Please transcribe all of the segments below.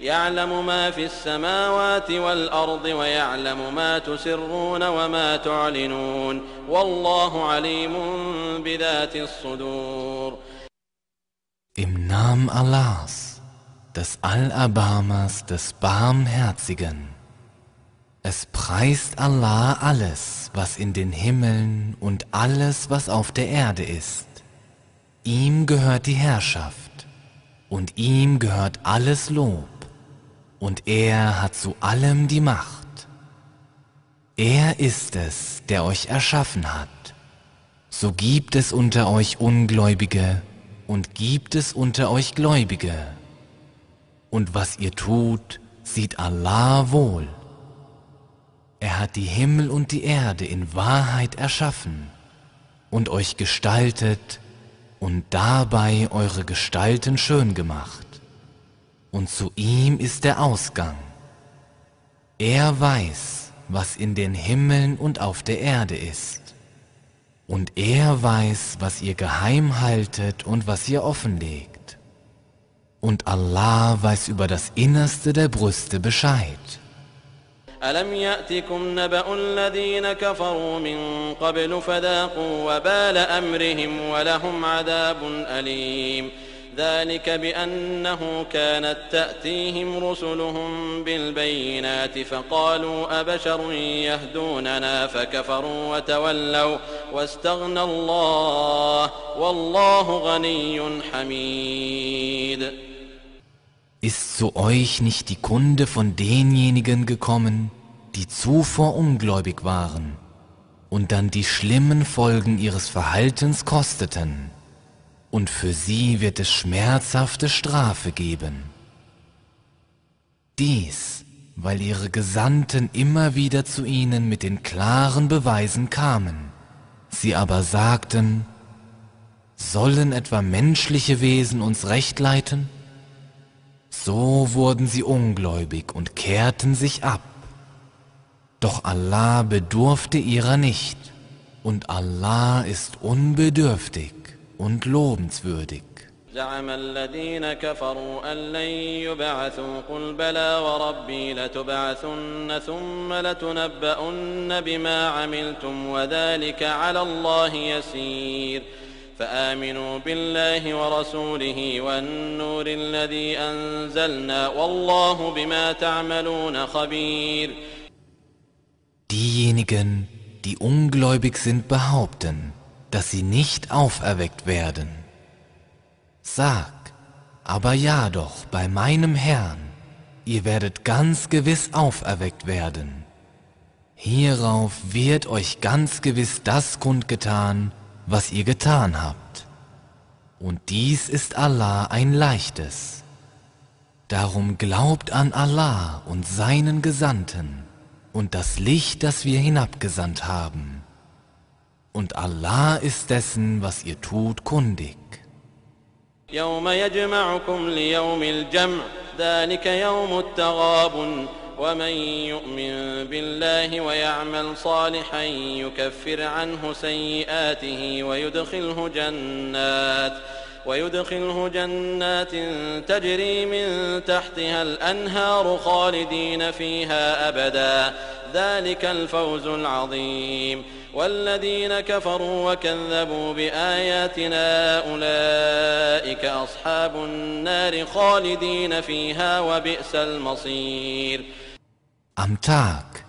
يعلم ما في السماوات والأرض ويعلم ما تسرون وما تعلنون والله عليم بذات الصدور Im Namen Allahs, des Allerbarmers, des Barmherzigen. Es preist Allah alles, was in den Himmeln und alles, was auf der Erde ist. Ihm gehört die Herrschaft und ihm gehört alles Lob und er hat zu allem die Macht. Er ist es, der euch erschaffen hat. So gibt es unter euch Ungläubige und gibt es unter euch Gläubige. Und was ihr tut, sieht Allah wohl. Er hat die Himmel und die Erde in Wahrheit erschaffen und euch gestaltet und dabei eure Gestalten schön gemacht Und zu ihm ist der Ausgang. Er weiß, was in den Himmeln und auf der Erde ist. Und er weiß, was ihr geheim haltet und was ihr offenlegt. Und Allah weiß über das Innerste der Brüste Bescheid. ألم يأتكم نبأ الذين كفروا من قبل فذاقوا وبال أمرهم ولهم عذاب أليم ذلك بأنه كانت تأتيهم رسلهم بالبينات فقالوا أبشر يهدوننا فكفروا وتولوا واستغنى الله والله غني حميد Ist zu euch nicht die Kunde von denjenigen gekommen, die zuvor ungläubig waren und dann die schlimmen Folgen ihres Verhaltens kosteten? Und für sie wird es schmerzhafte Strafe geben. Dies, weil ihre Gesandten immer wieder zu ihnen mit den klaren Beweisen kamen. Sie aber sagten, sollen etwa menschliche Wesen uns recht leiten? So wurden sie ungläubig und kehrten sich ab. Doch Allah bedurfte ihrer nicht, und Allah ist unbedürftig und lobenswürdig. زعم الذين كفروا أن لن يبعثوا قل بلى وربي لتبعثن ثم لتنبؤن بما عملتم وذلك على الله يسير فآمنوا بالله ورسوله والنور الذي أنزلنا والله بما تعملون خبير Diejenigen, die ungläubig sind, behaupten, dass sie nicht auferweckt werden. Sag, aber ja doch, bei meinem Herrn, ihr werdet ganz gewiss auferweckt werden. Hierauf wird euch ganz gewiss das kundgetan, was ihr getan habt. Und dies ist Allah ein leichtes. Darum glaubt an Allah und seinen Gesandten und das Licht, das wir hinabgesandt haben. Und Allah ist dessen, was ihr tut, kundig. يوم يجمعكم ليوم الجمع ذلك يوم التغابن ومن يؤمن بالله ويعمل صالحا يكفر عنه سيئاته ويدخله جنات ويدخله جنات تجري من تحتها الأنهار خالدين فيها أبدا ذلك الفوز العظيم والذين كفروا وكذبوا بآياتنا أولئك أصحاب النار خالدين فيها وبئس المصير Am Tag,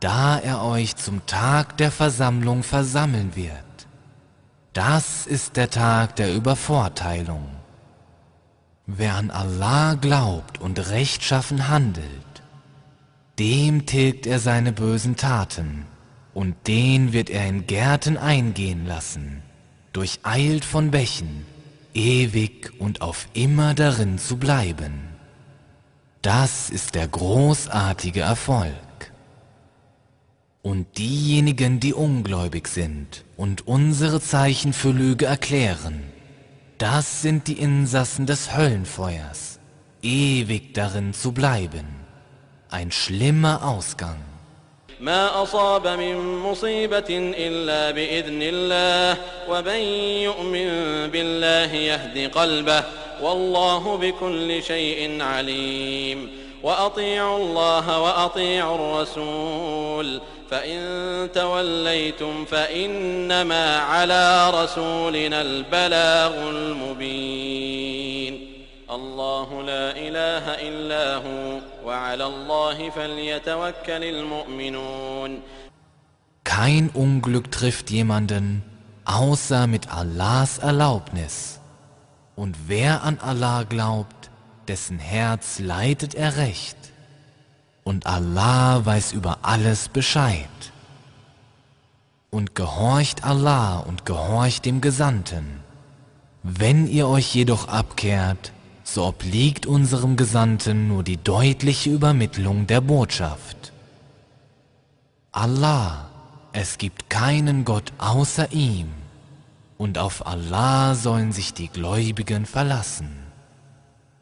da er euch zum Tag der Versammlung versammeln wird, das ist der Tag der Übervorteilung. Wer an Allah glaubt und rechtschaffen handelt, dem tilgt er seine bösen Taten und den wird er in Gärten eingehen lassen, durcheilt von Bächen, ewig und auf immer darin zu bleiben. das ist der großartige Erfolg. Und diejenigen, die ungläubig sind und unsere Zeichen für Lüge erklären, das sind die Insassen des Höllenfeuers, ewig darin zu bleiben. Ein schlimmer Ausgang. ما أصاب من مصيبة إلا بإذن الله ومن يؤمن بالله يهد قلبه والله بكل شيء عليم وأطيعوا الله وأطيعوا الرسول فإن توليتم فإنما على رسولنا البلاغ المبين الله لا إله إلا هو وعلى الله فليتوكل المؤمنون Kein Unglück trifft jemanden, außer mit Allahs Erlaubnis. Und wer an Allah glaubt, dessen Herz leitet er recht. Und Allah weiß über alles Bescheid. Und gehorcht Allah und gehorcht dem Gesandten. Wenn ihr euch jedoch abkehrt, so obliegt unserem Gesandten nur die deutliche Übermittlung der Botschaft. Allah, es gibt keinen Gott außer ihm, und auf Allah sollen sich die Gläubigen verlassen.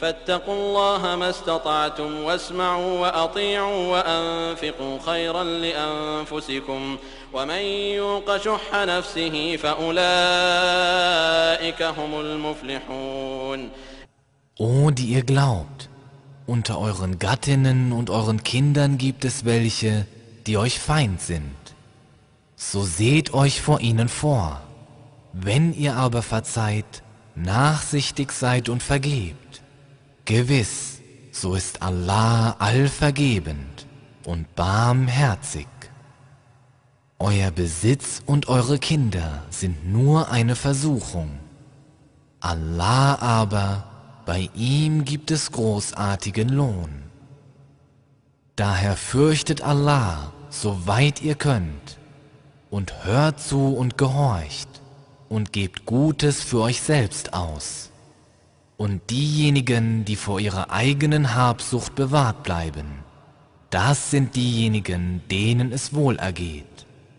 فاتقوا الله ما استطعتم واسمعوا وأطيعوا وأنفقوا خيرا لأنفسكم ومن يوق شح نفسه فأولئك هم المفلحون O, die ihr glaubt, unter euren Gattinnen und euren Kindern gibt es welche, die euch Feind sind. So seht euch vor ihnen vor. Wenn ihr aber verzeiht, nachsichtig seid und vergebt, gewiss, so ist Allah allvergebend und barmherzig. Euer Besitz und eure Kinder sind nur eine Versuchung. Allah aber bei ihm gibt es großartigen Lohn. Daher fürchtet Allah, soweit ihr könnt, und hört zu und gehorcht, und gebt Gutes für euch selbst aus Und diejenigen, die vor ihrer eigenen Habsucht bewahrt bleiben, das sind diejenigen, denen es wohl ergeht.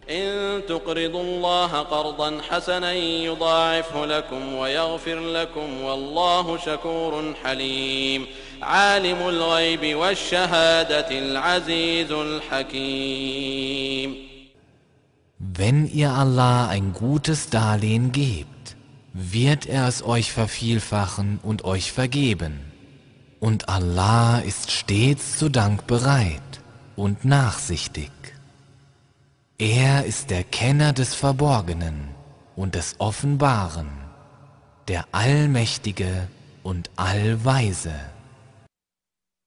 إن تقرضوا الله قرضا حسنا يضاعفه لكم ويغفر لكم والله شكور حليم عالم الغيب والشهادة العزيز الحكيم Wenn ihr Allah ein gutes Darlehen gebt, wird er es euch vervielfachen und euch vergeben. Und Allah ist stets zu Dank bereit und nachsichtig. Er ist der Kenner des Verborgenen und des Offenbaren, der Allmächtige und Allweise.